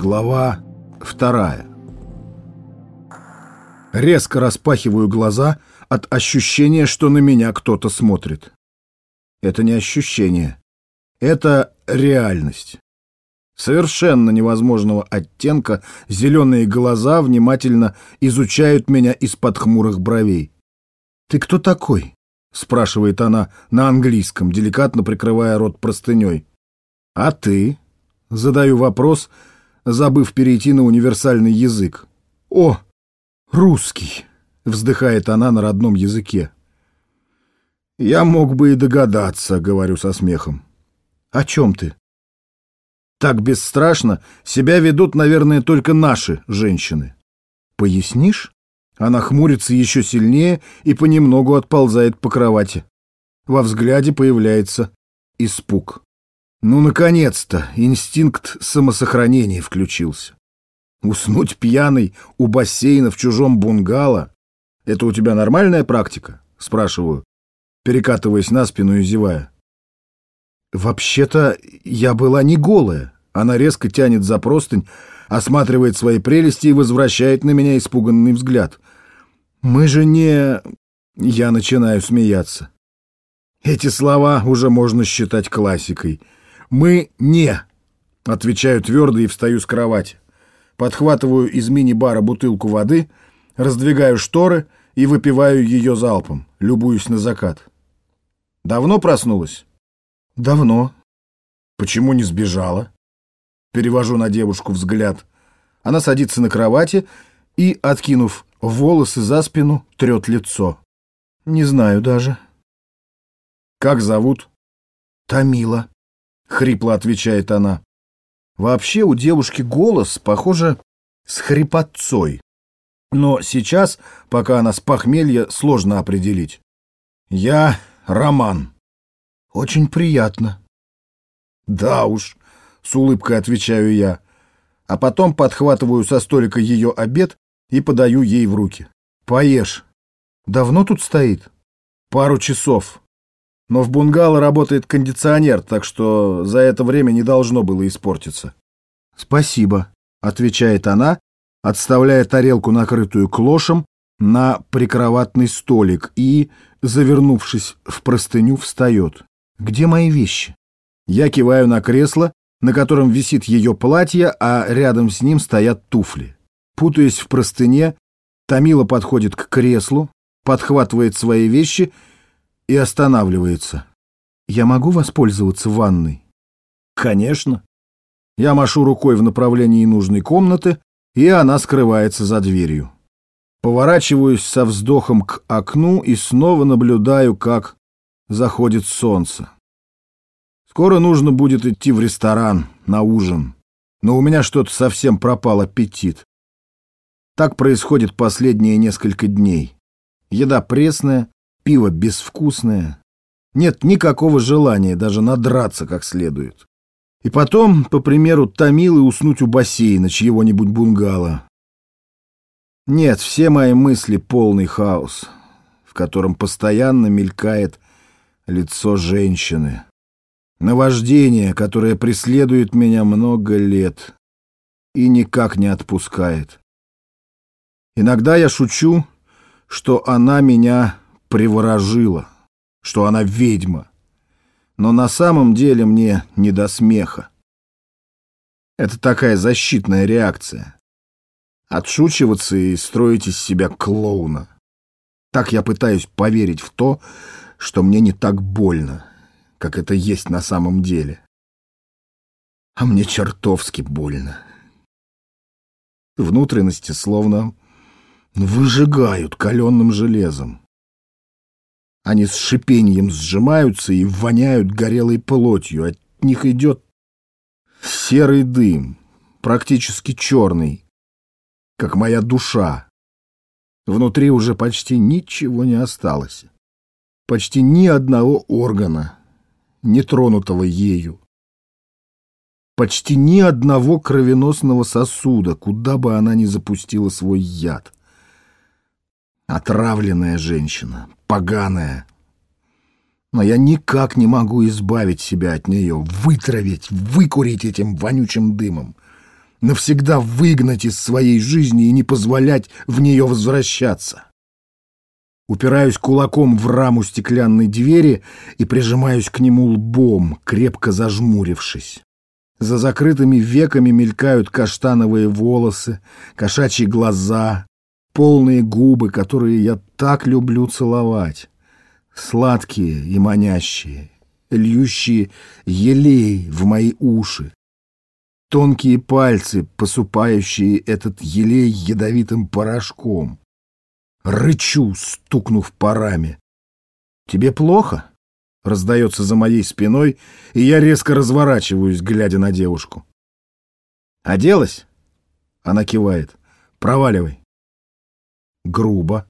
Глава вторая. Резко распахиваю глаза от ощущения, что на меня кто-то смотрит. Это не ощущение. Это реальность. Совершенно невозможного оттенка зеленые глаза внимательно изучают меня из-под хмурых бровей. «Ты кто такой?» — спрашивает она на английском, деликатно прикрывая рот простыней. «А ты?» — задаю вопрос, забыв перейти на универсальный язык. «О, русский!» — вздыхает она на родном языке. «Я мог бы и догадаться», — говорю со смехом. «О чем ты?» Так бесстрашно себя ведут, наверное, только наши женщины. «Пояснишь?» Она хмурится еще сильнее и понемногу отползает по кровати. Во взгляде появляется испуг. Ну, наконец-то, инстинкт самосохранения включился. Уснуть пьяный у бассейна в чужом бунгало — это у тебя нормальная практика? Спрашиваю, перекатываясь на спину и зевая. Вообще-то я была не голая. Она резко тянет за простынь, осматривает свои прелести и возвращает на меня испуганный взгляд. Мы же не... Я начинаю смеяться. Эти слова уже можно считать классикой — «Мы не!» Отвечаю твердо и встаю с кровати. Подхватываю из мини-бара бутылку воды, раздвигаю шторы и выпиваю ее залпом, любуюсь на закат. «Давно проснулась?» «Давно». «Почему не сбежала?» Перевожу на девушку взгляд. Она садится на кровати и, откинув волосы за спину, трет лицо. «Не знаю даже». «Как зовут?» «Тамила». — хрипло отвечает она. Вообще у девушки голос, похоже, с хрипотцой. Но сейчас, пока она с похмелья, сложно определить. Я Роман. Очень приятно. Да уж, с улыбкой отвечаю я. А потом подхватываю со столика ее обед и подаю ей в руки. Поешь. Давно тут стоит? Пару часов. Но в бунгало работает кондиционер, так что за это время не должно было испортиться. «Спасибо», — отвечает она, отставляя тарелку, накрытую клошем, на прикроватный столик и, завернувшись в простыню, встает. «Где мои вещи?» Я киваю на кресло, на котором висит ее платье, а рядом с ним стоят туфли. Путаясь в простыне, Томила подходит к креслу, подхватывает свои вещи — и останавливается. «Я могу воспользоваться ванной?» «Конечно». Я машу рукой в направлении нужной комнаты, и она скрывается за дверью. Поворачиваюсь со вздохом к окну и снова наблюдаю, как заходит солнце. Скоро нужно будет идти в ресторан на ужин, но у меня что-то совсем пропал аппетит. Так происходит последние несколько дней. Еда пресная, пиво безвкусное. Нет никакого желания даже надраться как следует. И потом, по примеру Томилы, уснуть у бассейна чьего-нибудь бунгало. Нет, все мои мысли — полный хаос, в котором постоянно мелькает лицо женщины. Наваждение, которое преследует меня много лет и никак не отпускает. Иногда я шучу, что она меня приворожила, что она ведьма. Но на самом деле мне не до смеха. Это такая защитная реакция. Отшучиваться и строить из себя клоуна. Так я пытаюсь поверить в то, что мне не так больно, как это есть на самом деле. А мне чертовски больно. Внутренности словно выжигают каленым железом. Они с шипением сжимаются и воняют горелой плотью. От них идет серый дым, практически черный, как моя душа. Внутри уже почти ничего не осталось. Почти ни одного органа, не тронутого ею. Почти ни одного кровеносного сосуда, куда бы она ни запустила свой яд. Отравленная женщина, поганая. Но я никак не могу избавить себя от нее, вытравить, выкурить этим вонючим дымом. навсегда выгнать из своей жизни и не позволять в нее возвращаться. Упираюсь кулаком в раму стеклянной двери и прижимаюсь к нему лбом, крепко зажмурившись. За закрытыми веками мелькают каштановые волосы, кошачьи глаза, полные губы, которые я так люблю целовать. Сладкие и манящие, льющие елей в мои уши. Тонкие пальцы, посыпающие этот елей ядовитым порошком. Рычу, стукнув парами. «Тебе плохо?» — раздается за моей спиной, и я резко разворачиваюсь, глядя на девушку. «Оделась?» — она кивает. «Проваливай». Грубо.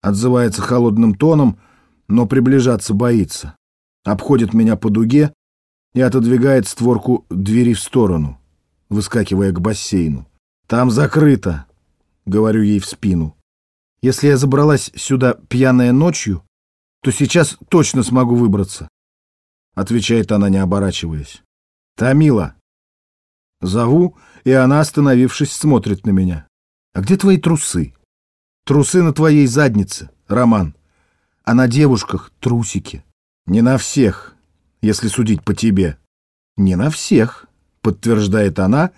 Отзывается холодным тоном, но приближаться боится. Обходит меня по дуге и отодвигает створку двери в сторону, выскакивая к бассейну. «Там закрыто», — говорю ей в спину. «Если я забралась сюда пьяная ночью, то сейчас точно смогу выбраться», — отвечает она, не оборачиваясь. «Тамила». Зову, и она, остановившись, смотрит на меня. «А где твои трусы?» «Трусы на твоей заднице, Роман. А на девушках трусики. Не на всех, если судить по тебе». «Не на всех», — подтверждает она,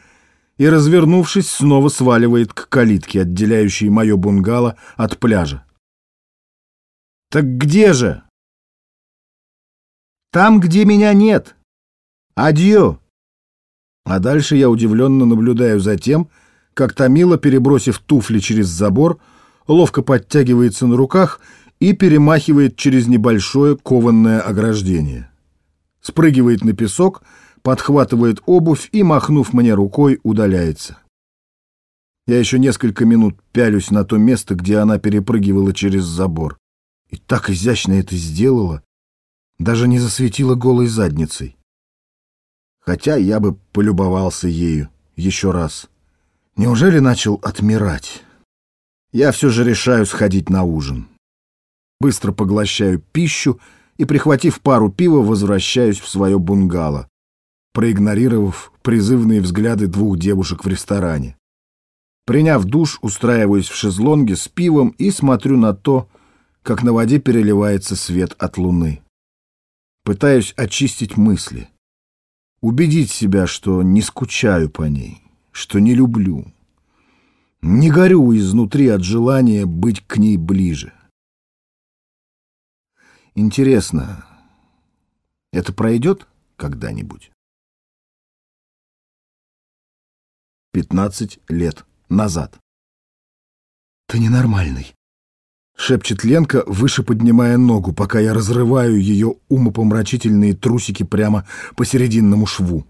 и, развернувшись, снова сваливает к калитке, отделяющей мое бунгало от пляжа. «Так где же?» «Там, где меня нет. Адьё!» А дальше я удивленно наблюдаю за тем, как Томила, перебросив туфли через забор, ловко подтягивается на руках и перемахивает через небольшое кованное ограждение. Спрыгивает на песок, подхватывает обувь и, махнув мне рукой, удаляется. Я еще несколько минут пялюсь на то место, где она перепрыгивала через забор. И так изящно это сделала, даже не засветила голой задницей. Хотя я бы полюбовался ею еще раз. Неужели начал отмирать? Я все же решаю сходить на ужин. Быстро поглощаю пищу и, прихватив пару пива, возвращаюсь в свое бунгало, проигнорировав призывные взгляды двух девушек в ресторане. Приняв душ, устраиваюсь в шезлонге с пивом и смотрю на то, как на воде переливается свет от луны. Пытаюсь очистить мысли, убедить себя, что не скучаю по ней, что не люблю. Не горю изнутри от желания быть к ней ближе. Интересно, это пройдет когда-нибудь? Пятнадцать лет назад. Ты ненормальный. Шепчет Ленка, выше поднимая ногу, пока я разрываю ее умопомрачительные трусики прямо посерединному шву.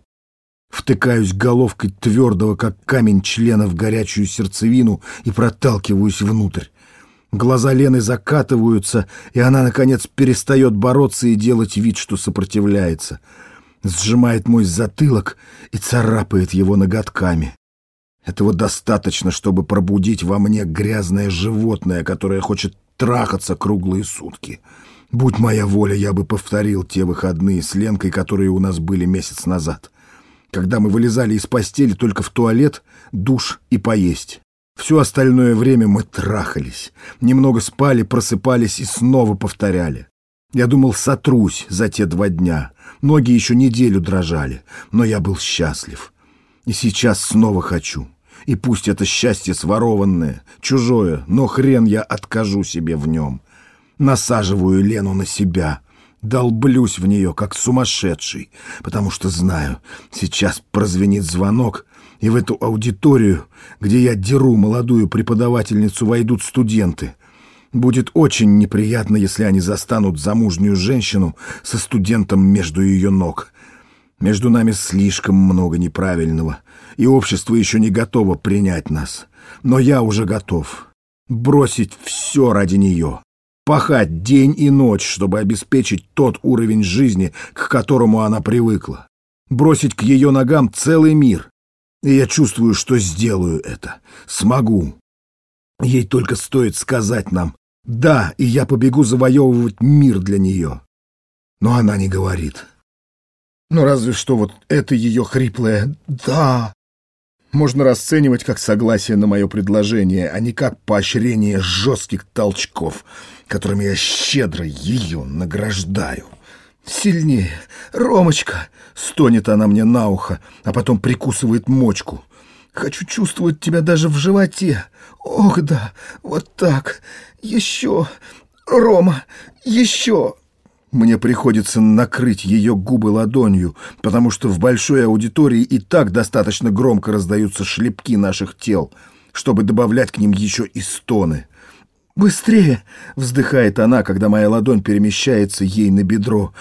Втыкаюсь головкой твердого, как камень члена в горячую сердцевину и проталкиваюсь внутрь. Глаза Лены закатываются, и она, наконец, перестает бороться и делать вид, что сопротивляется. Сжимает мой затылок и царапает его ноготками. Этого достаточно, чтобы пробудить во мне грязное животное, которое хочет трахаться круглые сутки. Будь моя воля, я бы повторил те выходные с Ленкой, которые у нас были месяц назад. Когда мы вылезали из постели только в туалет, душ и поесть. Все остальное время мы трахались. Немного спали, просыпались и снова повторяли. Я думал, сотрусь за те два дня. Ноги еще неделю дрожали, но я был счастлив. И сейчас снова хочу. И пусть это счастье сворованное, чужое, но хрен я откажу себе в нем. Насаживаю Лену на себя, долблюсь в нее, как сумасшедший, потому что знаю, сейчас прозвенит звонок, и в эту аудиторию, где я деру молодую преподавательницу, войдут студенты. Будет очень неприятно, если они застанут замужнюю женщину со студентом между ее ног. Между нами слишком много неправильного, и общество еще не готово принять нас. Но я уже готов. Бросить все ради нее. Пахать день и ночь, чтобы обеспечить тот уровень жизни, к которому она привыкла. Бросить к ее ногам целый мир. И я чувствую, что сделаю это. Смогу. Ей только стоит сказать нам «да», и я побегу завоевывать мир для нее. Но она не говорит. Ну, разве что вот это ее хриплое «да». Можно расценивать как согласие на мое предложение, а не как поощрение жестких толчков, которыми я щедро ее награждаю. «Сильнее! Ромочка!» — стонет она мне на ухо, а потом прикусывает мочку. «Хочу чувствовать тебя даже в животе. Ох да, вот так. Еще! Рома, еще!» Мне приходится накрыть ее губы ладонью, потому что в большой аудитории и так достаточно громко раздаются шлепки наших тел, чтобы добавлять к ним еще и стоны. «Быстрее!» — вздыхает она, когда моя ладонь перемещается ей на бедро.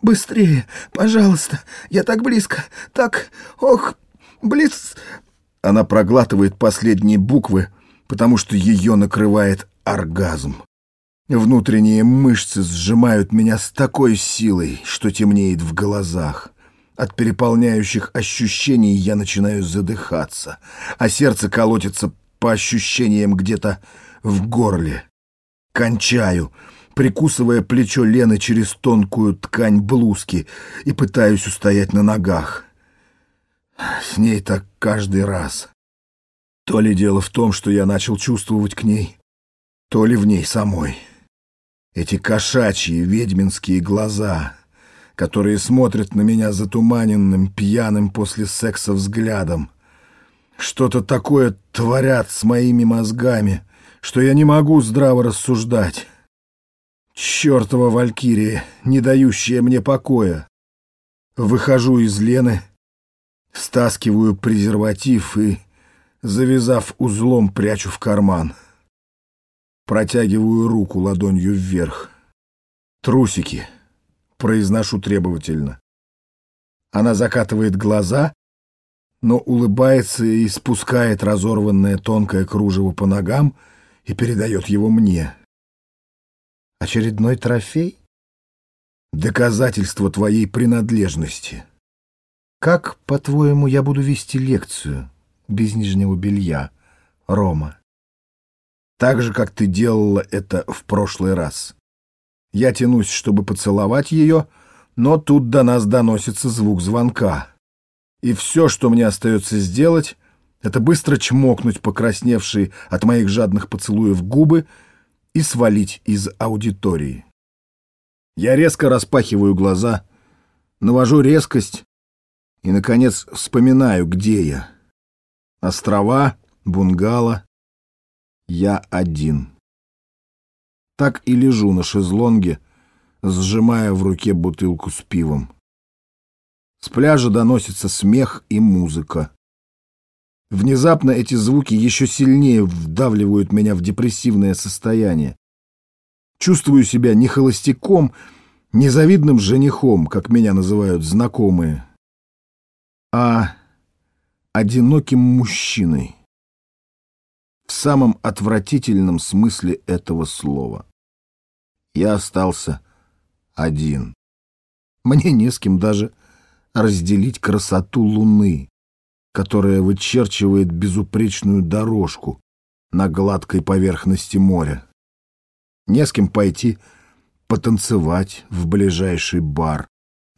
«Быстрее! Пожалуйста! Я так близко! Так... Ох! Близ...» Она проглатывает последние буквы, потому что ее накрывает оргазм. Внутренние мышцы сжимают меня с такой силой, что темнеет в глазах. От переполняющих ощущений я начинаю задыхаться, а сердце колотится по ощущениям где-то в горле. Кончаю, прикусывая плечо Лены через тонкую ткань блузки и пытаюсь устоять на ногах. С ней так каждый раз. То ли дело в том, что я начал чувствовать к ней, то ли в ней самой. Эти кошачьи ведьминские глаза, которые смотрят на меня затуманенным, пьяным после секса взглядом. Что-то такое творят с моими мозгами, что я не могу здраво рассуждать. Чёртова валькирия, не дающая мне покоя. Выхожу из Лены, стаскиваю презерватив и, завязав узлом, прячу в карман. Протягиваю руку ладонью вверх. «Трусики!» — произношу требовательно. Она закатывает глаза, но улыбается и спускает разорванное тонкое кружево по ногам и передает его мне. «Очередной трофей?» «Доказательство твоей принадлежности». «Как, по-твоему, я буду вести лекцию без нижнего белья, Рома?» Так же, как ты делала это в прошлый раз. Я тянусь, чтобы поцеловать ее, но тут до нас доносится звук звонка. И все, что мне остается сделать, это быстро чмокнуть покрасневшие от моих жадных поцелуев губы и свалить из аудитории. Я резко распахиваю глаза, навожу резкость и, наконец, вспоминаю, где я. Острова, бунгало, я один. Так и лежу на шезлонге, сжимая в руке бутылку с пивом. С пляжа доносится смех и музыка. Внезапно эти звуки еще сильнее вдавливают меня в депрессивное состояние. Чувствую себя не холостяком, не завидным женихом, как меня называют знакомые, а одиноким мужчиной самом отвратительном смысле этого слова. Я остался один. Мне не с кем даже разделить красоту луны, которая вычерчивает безупречную дорожку на гладкой поверхности моря. Не с кем пойти потанцевать в ближайший бар,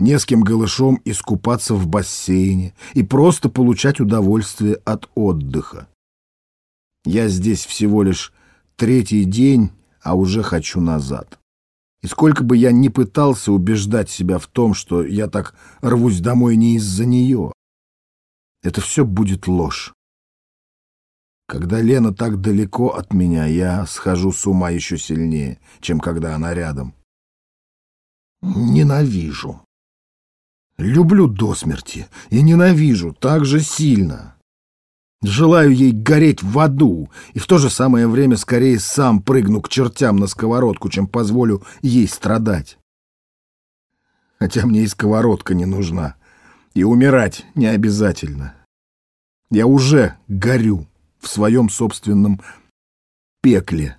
не с кем голышом искупаться в бассейне и просто получать удовольствие от отдыха. Я здесь всего лишь третий день, а уже хочу назад. И сколько бы я ни пытался убеждать себя в том, что я так рвусь домой не из-за нее, это все будет ложь. Когда Лена так далеко от меня, я схожу с ума еще сильнее, чем когда она рядом. Ненавижу. Люблю до смерти и ненавижу так же сильно. Желаю ей гореть в аду, и в то же самое время скорее сам прыгну к чертям на сковородку, чем позволю ей страдать. Хотя мне и сковородка не нужна, и умирать не обязательно. Я уже горю в своем собственном пекле.